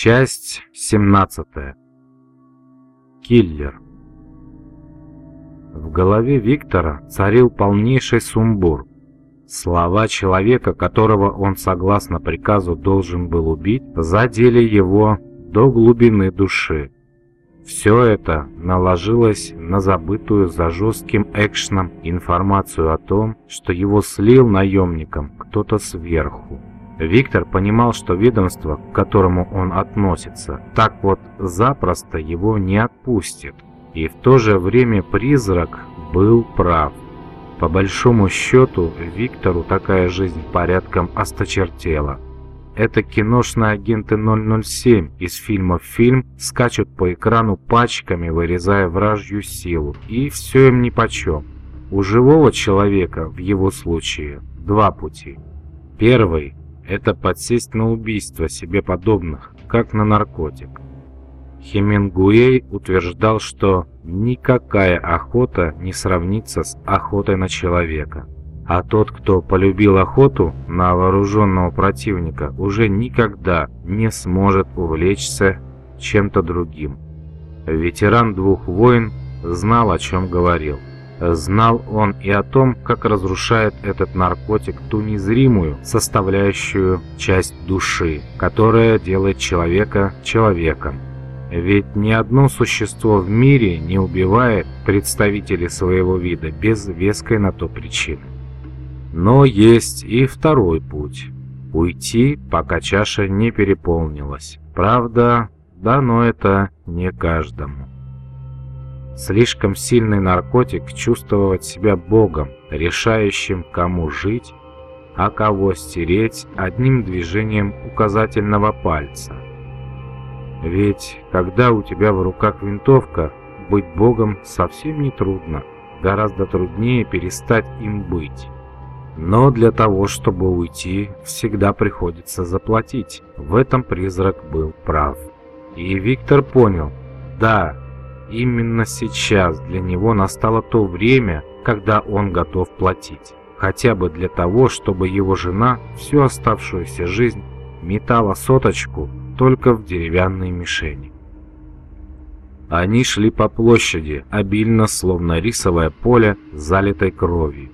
Часть 17. Киллер. В голове Виктора царил полнейший сумбур. Слова человека, которого он согласно приказу должен был убить, задели его до глубины души. Все это наложилось на забытую за жестким экшеном информацию о том, что его слил наемникам кто-то сверху. Виктор понимал, что ведомство, к которому он относится, так вот запросто его не отпустит. И в то же время призрак был прав. По большому счету, Виктору такая жизнь порядком осточертела. Это киношные агенты 007 из фильма в фильм скачут по экрану пачками, вырезая вражью силу. И все им нипочем. У живого человека, в его случае, два пути. Первый – это подсесть на убийство себе подобных, как на наркотик. Хемингуэй утверждал, что никакая охота не сравнится с охотой на человека. А тот, кто полюбил охоту на вооруженного противника, уже никогда не сможет увлечься чем-то другим. Ветеран двух войн знал, о чем говорил. Знал он и о том, как разрушает этот наркотик ту незримую составляющую часть души, которая делает человека человеком. Ведь ни одно существо в мире не убивает представителей своего вида без веской на то причины. Но есть и второй путь. Уйти, пока чаша не переполнилась. Правда, дано это не каждому. Слишком сильный наркотик чувствовать себя богом, решающим, кому жить, а кого стереть одним движением указательного пальца. Ведь когда у тебя в руках винтовка, быть богом совсем не трудно, гораздо труднее перестать им быть. Но для того, чтобы уйти, всегда приходится заплатить. В этом призрак был прав. И Виктор понял, да, именно сейчас для него настало то время, когда он готов платить. Хотя бы для того, чтобы его жена всю оставшуюся жизнь метала соточку только в деревянной мишени. Они шли по площади, обильно, словно рисовое поле, залитой кровью.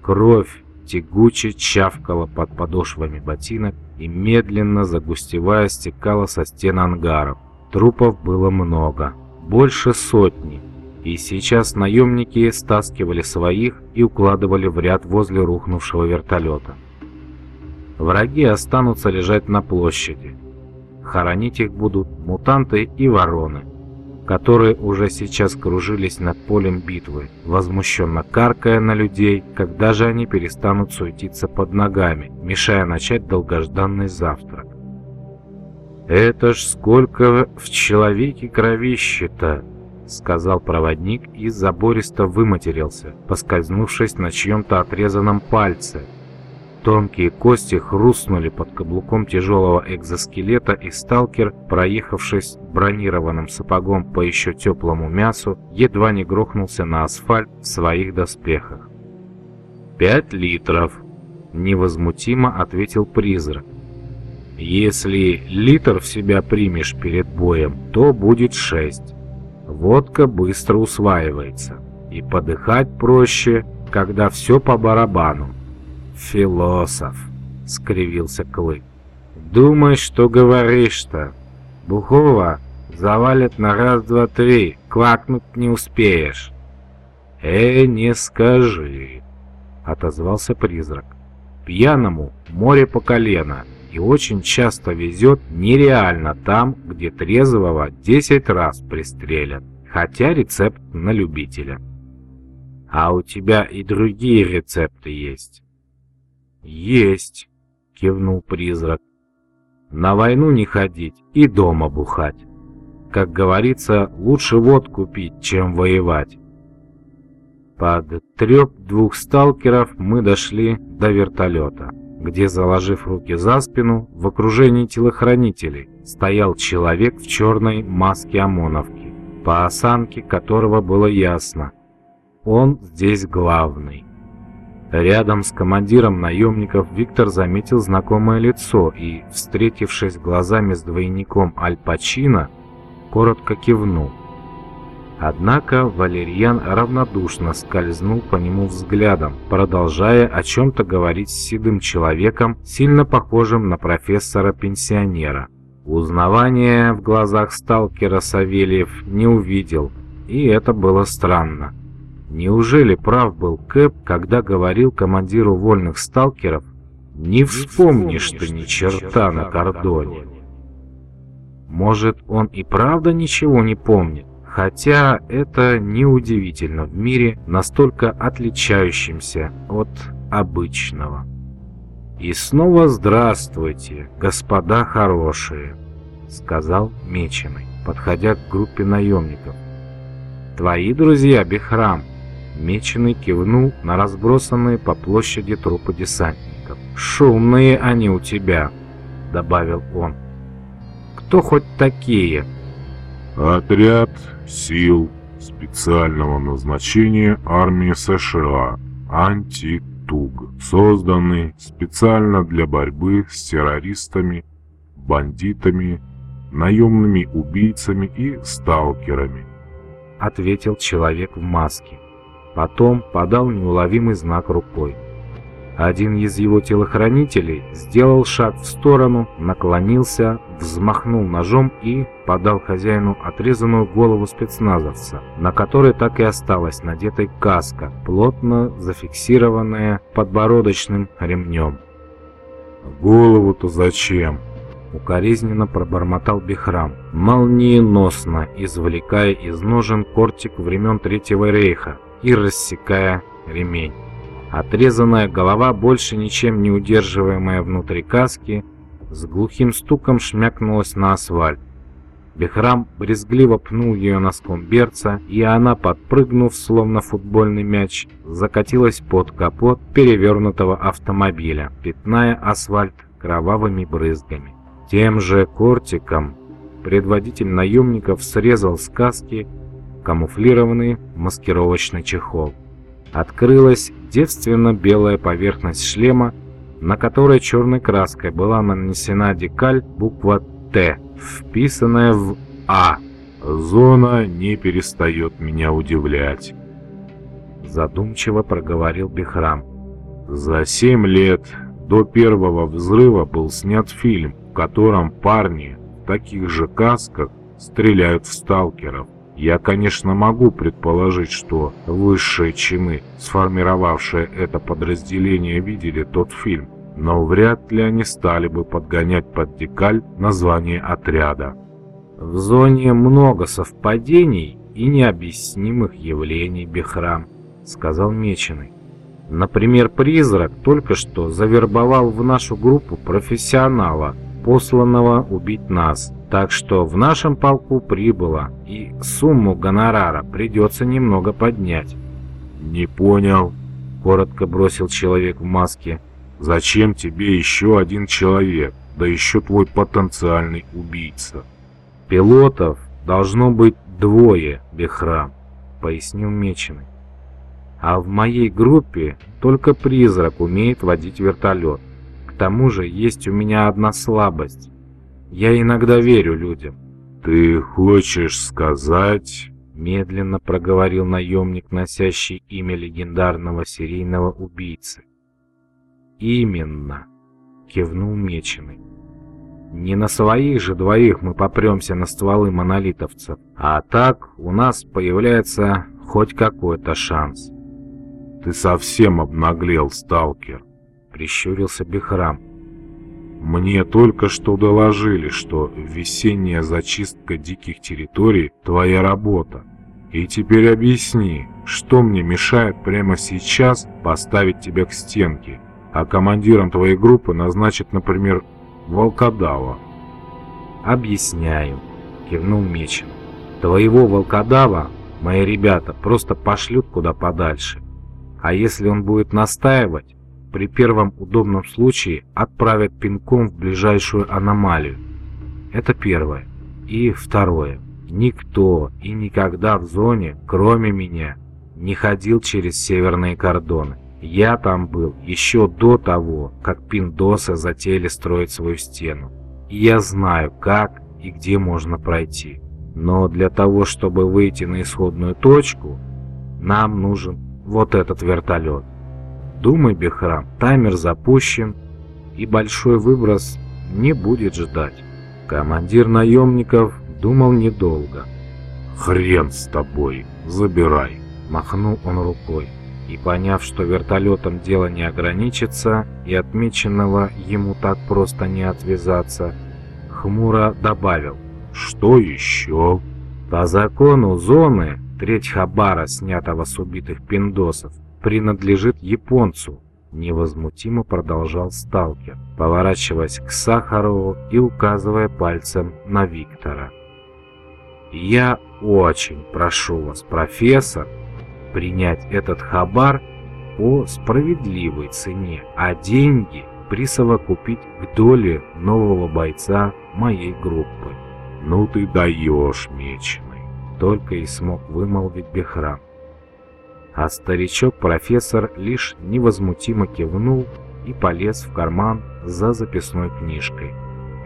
Кровь тягуче чавкала под подошвами ботинок и медленно загустевая стекала со стен ангаров. Трупов было много, больше сотни, и сейчас наемники стаскивали своих и укладывали в ряд возле рухнувшего вертолета. Враги останутся лежать на площади. Хоронить их будут мутанты и вороны которые уже сейчас кружились над полем битвы, возмущенно каркая на людей, когда же они перестанут суетиться под ногами, мешая начать долгожданный завтрак. «Это ж сколько в человеке кровища-то!» — сказал проводник и забористо выматерился, поскользнувшись на чьем-то отрезанном пальце, Тонкие кости хрустнули под каблуком тяжелого экзоскелета, и сталкер, проехавшись бронированным сапогом по еще теплому мясу, едва не грохнулся на асфальт в своих доспехах. «Пять литров», — невозмутимо ответил призрак. «Если литр в себя примешь перед боем, то будет шесть. Водка быстро усваивается, и подыхать проще, когда все по барабану. «Философ», — скривился Клык. «Думай, что говоришь-то. Бухого завалят на раз-два-три, квакнуть не успеешь». «Э, не скажи», — отозвался призрак. «Пьяному море по колено, и очень часто везет нереально там, где трезвого десять раз пристрелят, хотя рецепт на любителя». «А у тебя и другие рецепты есть». «Есть!» — кивнул призрак. «На войну не ходить и дома бухать. Как говорится, лучше водку пить, чем воевать». Под треп двух сталкеров мы дошли до вертолета, где, заложив руки за спину, в окружении телохранителей, стоял человек в черной маске ОМОНовки, по осанке которого было ясно. Он здесь главный. Рядом с командиром наемников Виктор заметил знакомое лицо и, встретившись глазами с двойником Аль Пачино, коротко кивнул. Однако Валерьян равнодушно скользнул по нему взглядом, продолжая о чем-то говорить с седым человеком, сильно похожим на профессора-пенсионера. Узнавания в глазах сталкера Савельев не увидел, и это было странно. Неужели прав был Кэп, когда говорил командиру вольных сталкеров «Не вспомнишь ты ни черта на кордоне»? Может, он и правда ничего не помнит? Хотя это неудивительно в мире, настолько отличающемся от обычного. «И снова здравствуйте, господа хорошие», — сказал Меченый, подходя к группе наемников. «Твои друзья, Бехрам?» Меченый кивнул на разбросанные по площади трупы десантников. «Шумные они у тебя», — добавил он. «Кто хоть такие?» «Отряд сил специального назначения армии США «Антитуг», созданный специально для борьбы с террористами, бандитами, наемными убийцами и сталкерами», — ответил человек в маске. Потом подал неуловимый знак рукой. Один из его телохранителей сделал шаг в сторону, наклонился, взмахнул ножом и подал хозяину отрезанную голову спецназовца, на которой так и осталась надетой каска, плотно зафиксированная подбородочным ремнем. «Голову-то зачем?» Укоризненно пробормотал Бехрам, молниеносно извлекая из ножен кортик времен Третьего рейха и рассекая ремень. Отрезанная голова, больше ничем не удерживаемая внутри каски, с глухим стуком шмякнулась на асфальт. Бехрам брезгливо пнул ее носком берца, и она, подпрыгнув, словно футбольный мяч, закатилась под капот перевернутого автомобиля, пятная асфальт кровавыми брызгами. Тем же кортиком предводитель наемников срезал с каски камуфлированный маскировочный чехол. Открылась девственно-белая поверхность шлема, на которой черной краской была нанесена декаль буква «Т», вписанная в «А». «Зона не перестает меня удивлять», — задумчиво проговорил Бехрам. «За семь лет до первого взрыва был снят фильм, в котором парни в таких же касках стреляют в сталкеров. Я, конечно, могу предположить, что высшие чины, сформировавшие это подразделение, видели тот фильм, но вряд ли они стали бы подгонять под декаль название отряда. В зоне много совпадений и необъяснимых явлений, Бехрам, сказал Меченый. Например, призрак только что завербовал в нашу группу профессионала, посланного убить нас. Так что в нашем полку прибыло, и сумму гонорара придется немного поднять. «Не понял», — коротко бросил человек в маске. «Зачем тебе еще один человек, да еще твой потенциальный убийца?» «Пилотов должно быть двое, Бехрам», — пояснил Меченый. «А в моей группе только призрак умеет водить вертолет. К тому же есть у меня одна слабость. Я иногда верю людям. «Ты хочешь сказать...» Медленно проговорил наемник, носящий имя легендарного серийного убийцы. «Именно!» — кивнул Меченый. «Не на своих же двоих мы попремся на стволы монолитовцев, а так у нас появляется хоть какой-то шанс». «Ты совсем обнаглел, сталкер!» — прищурился Бехрам. Мне только что доложили, что весенняя зачистка диких территорий – твоя работа. И теперь объясни, что мне мешает прямо сейчас поставить тебя к стенке, а командиром твоей группы назначить, например, волкодава? «Объясняю», — кивнул Мечин. «Твоего волкодава мои ребята просто пошлют куда подальше. А если он будет настаивать, при первом удобном случае отправят пинком в ближайшую аномалию. Это первое. И второе. Никто и никогда в зоне, кроме меня, не ходил через северные кордоны. Я там был еще до того, как пиндосы затеяли строить свою стену. И я знаю, как и где можно пройти. Но для того, чтобы выйти на исходную точку, нам нужен вот этот вертолет. Думай, Бехрам, таймер запущен, и большой выброс не будет ждать. Командир наемников думал недолго. «Хрен с тобой, забирай!» Махнул он рукой и, поняв, что вертолетом дело не ограничится и отмеченного ему так просто не отвязаться, хмуро добавил. «Что еще?» По закону зоны треть хабара, снятого с убитых пиндосов, принадлежит японцу, невозмутимо продолжал сталкер, поворачиваясь к Сахарову и указывая пальцем на Виктора. «Я очень прошу вас, профессор, принять этот хабар по справедливой цене, а деньги присовокупить к доле нового бойца моей группы. Ну ты даешь, Меченый, только и смог вымолвить Бехрам. А старичок-профессор лишь невозмутимо кивнул и полез в карман за записной книжкой.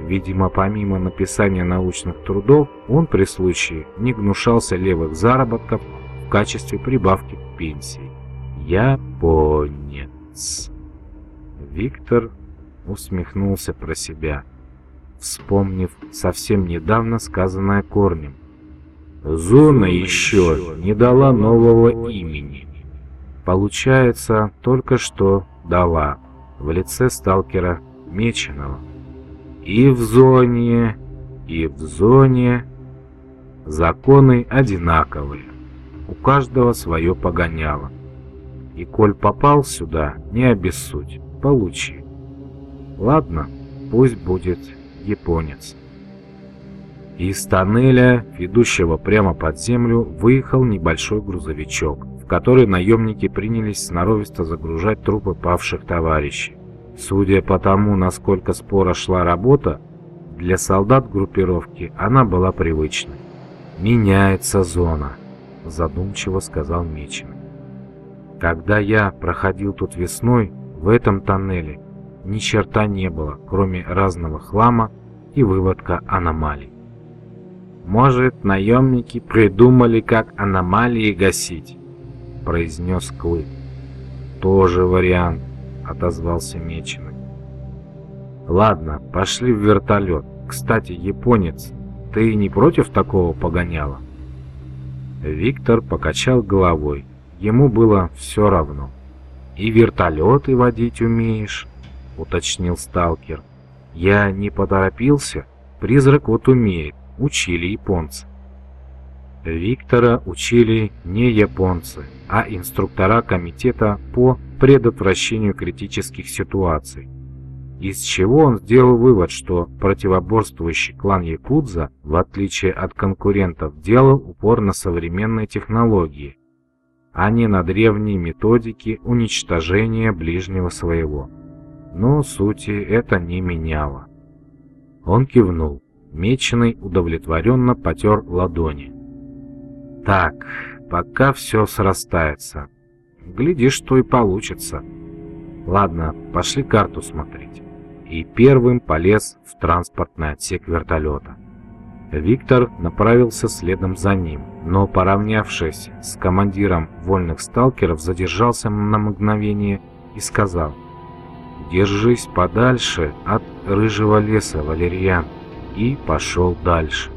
Видимо, помимо написания научных трудов, он при случае не гнушался левых заработков в качестве прибавки к пенсии. Японец. Виктор усмехнулся про себя, вспомнив совсем недавно сказанное корнем. Зона еще не дала нового имени. Получается, только что дала в лице сталкера Меченого. И в зоне, и в зоне законы одинаковые у каждого свое погоняло. И коль попал сюда, не обессудь, получи. Ладно, пусть будет японец. Из тоннеля, ведущего прямо под землю, выехал небольшой грузовичок, в который наемники принялись сноровисто загружать трупы павших товарищей. Судя по тому, насколько споро шла работа, для солдат группировки она была привычной. Меняется зона задумчиво сказал Меченый. Когда я проходил тут весной, в этом тоннеле ни черта не было, кроме разного хлама и выводка аномалий. «Может, наемники придумали, как аномалии гасить?» — произнес Клык. «Тоже вариант», — отозвался Меченый. «Ладно, пошли в вертолет. Кстати, японец, ты не против такого погоняла?» Виктор покачал головой. Ему было все равно. «И вертолеты водить умеешь?» — уточнил сталкер. «Я не поторопился. Призрак вот умеет. Учили японцы». Виктора учили не японцы, а инструктора комитета по предотвращению критических ситуаций. Из чего он сделал вывод, что противоборствующий клан Якудза, в отличие от конкурентов, делал упор на современные технологии, а не на древние методики уничтожения ближнего своего. Но сути это не меняло. Он кивнул. Меченый удовлетворенно потер ладони. «Так, пока все срастается. Глядишь, что и получится. Ладно, пошли карту смотреть» и первым полез в транспортный отсек вертолета. Виктор направился следом за ним, но, поравнявшись с командиром вольных сталкеров, задержался на мгновение и сказал «Держись подальше от рыжего леса, Валерьян», и пошел дальше.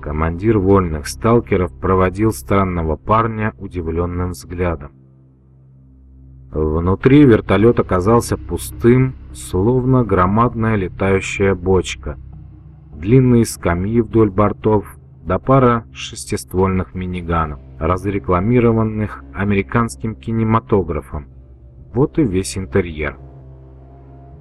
Командир вольных сталкеров проводил странного парня удивленным взглядом. Внутри вертолет оказался пустым, словно громадная летающая бочка. Длинные скамьи вдоль бортов, да пара шестиствольных миниганов, разрекламированных американским кинематографом. Вот и весь интерьер.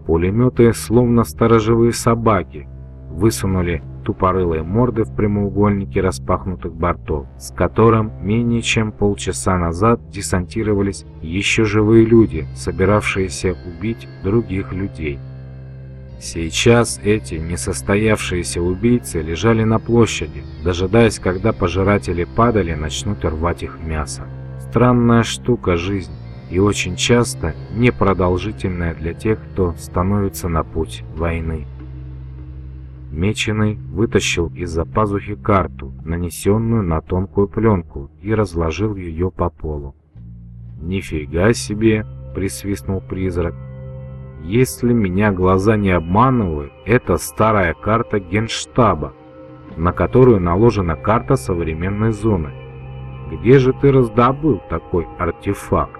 Пулеметы, словно сторожевые собаки, высунули тупорылые морды в прямоугольнике распахнутых бортов, с которым менее чем полчаса назад десантировались еще живые люди, собиравшиеся убить других людей. Сейчас эти несостоявшиеся убийцы лежали на площади, дожидаясь, когда пожиратели падали, начнут рвать их мясо. Странная штука жизнь. и очень часто непродолжительное для тех, кто становится на путь войны. Меченый вытащил из-за пазухи карту, нанесенную на тонкую пленку, и разложил ее по полу. «Нифига себе!» — присвистнул призрак. «Если меня глаза не обманывают, это старая карта Генштаба, на которую наложена карта современной зоны. Где же ты раздобыл такой артефакт?»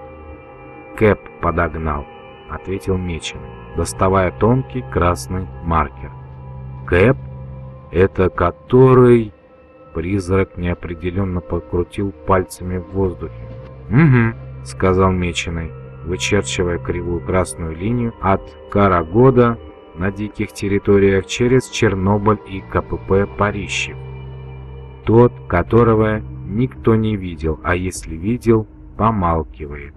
«Кэп подогнал», — ответил Меченый, доставая тонкий красный маркер. «Кэп? Это который...» Призрак неопределенно покрутил пальцами в воздухе. «Угу», — сказал Меченый, вычерчивая кривую красную линию от Карагода на диких территориях через Чернобыль и КПП Парищев. Тот, которого никто не видел, а если видел, помалкивает.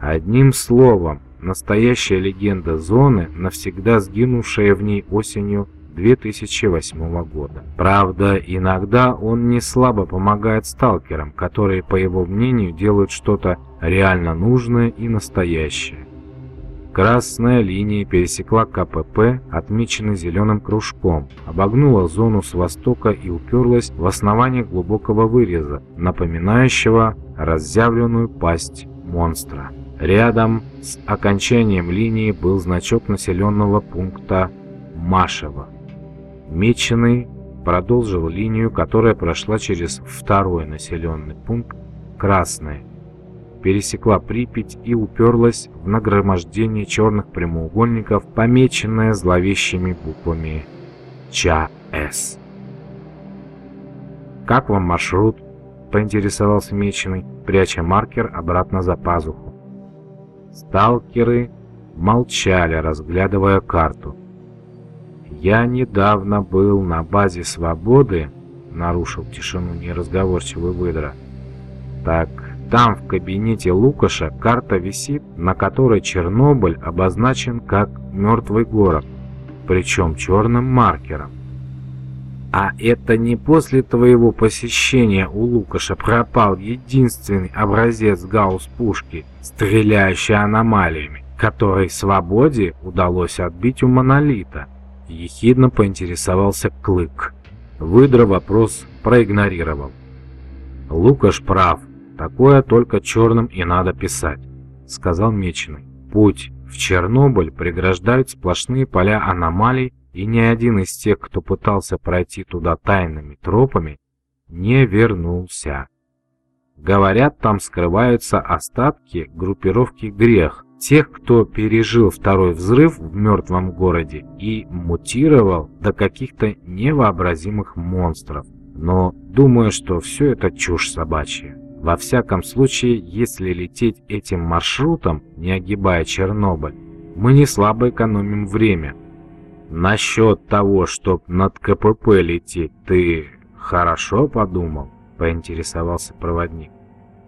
Одним словом, настоящая легенда зоны, навсегда сгинувшая в ней осенью 2008 года. Правда, иногда он не слабо помогает сталкерам, которые, по его мнению, делают что-то реально нужное и настоящее. Красная линия пересекла КПП, отмеченный зеленым кружком, обогнула зону с востока и уперлась в основание глубокого выреза, напоминающего разъявленную пасть монстра. Рядом с окончанием линии был значок населенного пункта Машево. Меченый продолжил линию, которая прошла через второй населенный пункт Красное, пересекла Припять и уперлась в нагромождение черных прямоугольников, помеченное зловещими буквами ЧАЭС. «Как вам маршрут?» — поинтересовался Меченый, пряча маркер обратно за пазуху. Сталкеры молчали, разглядывая карту. «Я недавно был на базе Свободы», — нарушил тишину неразговорчивый выдра. «Так там в кабинете Лукаша карта висит, на которой Чернобыль обозначен как мертвый город, причем черным маркером. А это не после твоего посещения у Лукаша пропал единственный образец гаусс-пушки, стреляющей аномалиями, который Свободе удалось отбить у Монолита. Ехидно поинтересовался Клык. Выдра вопрос проигнорировал. Лукаш прав, такое только черным и надо писать, сказал Меченый. Путь в Чернобыль преграждают сплошные поля аномалий и ни один из тех, кто пытался пройти туда тайными тропами, не вернулся. Говорят, там скрываются остатки группировки «Грех», тех, кто пережил второй взрыв в мертвом городе и мутировал до каких-то невообразимых монстров. Но думаю, что все это чушь собачья. Во всяком случае, если лететь этим маршрутом, не огибая Чернобыль, мы не слабо экономим время – Насчет того, чтоб над КПП лететь, ты хорошо подумал? Поинтересовался проводник.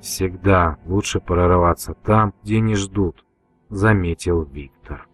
Всегда лучше прорываться там, где не ждут, заметил Виктор.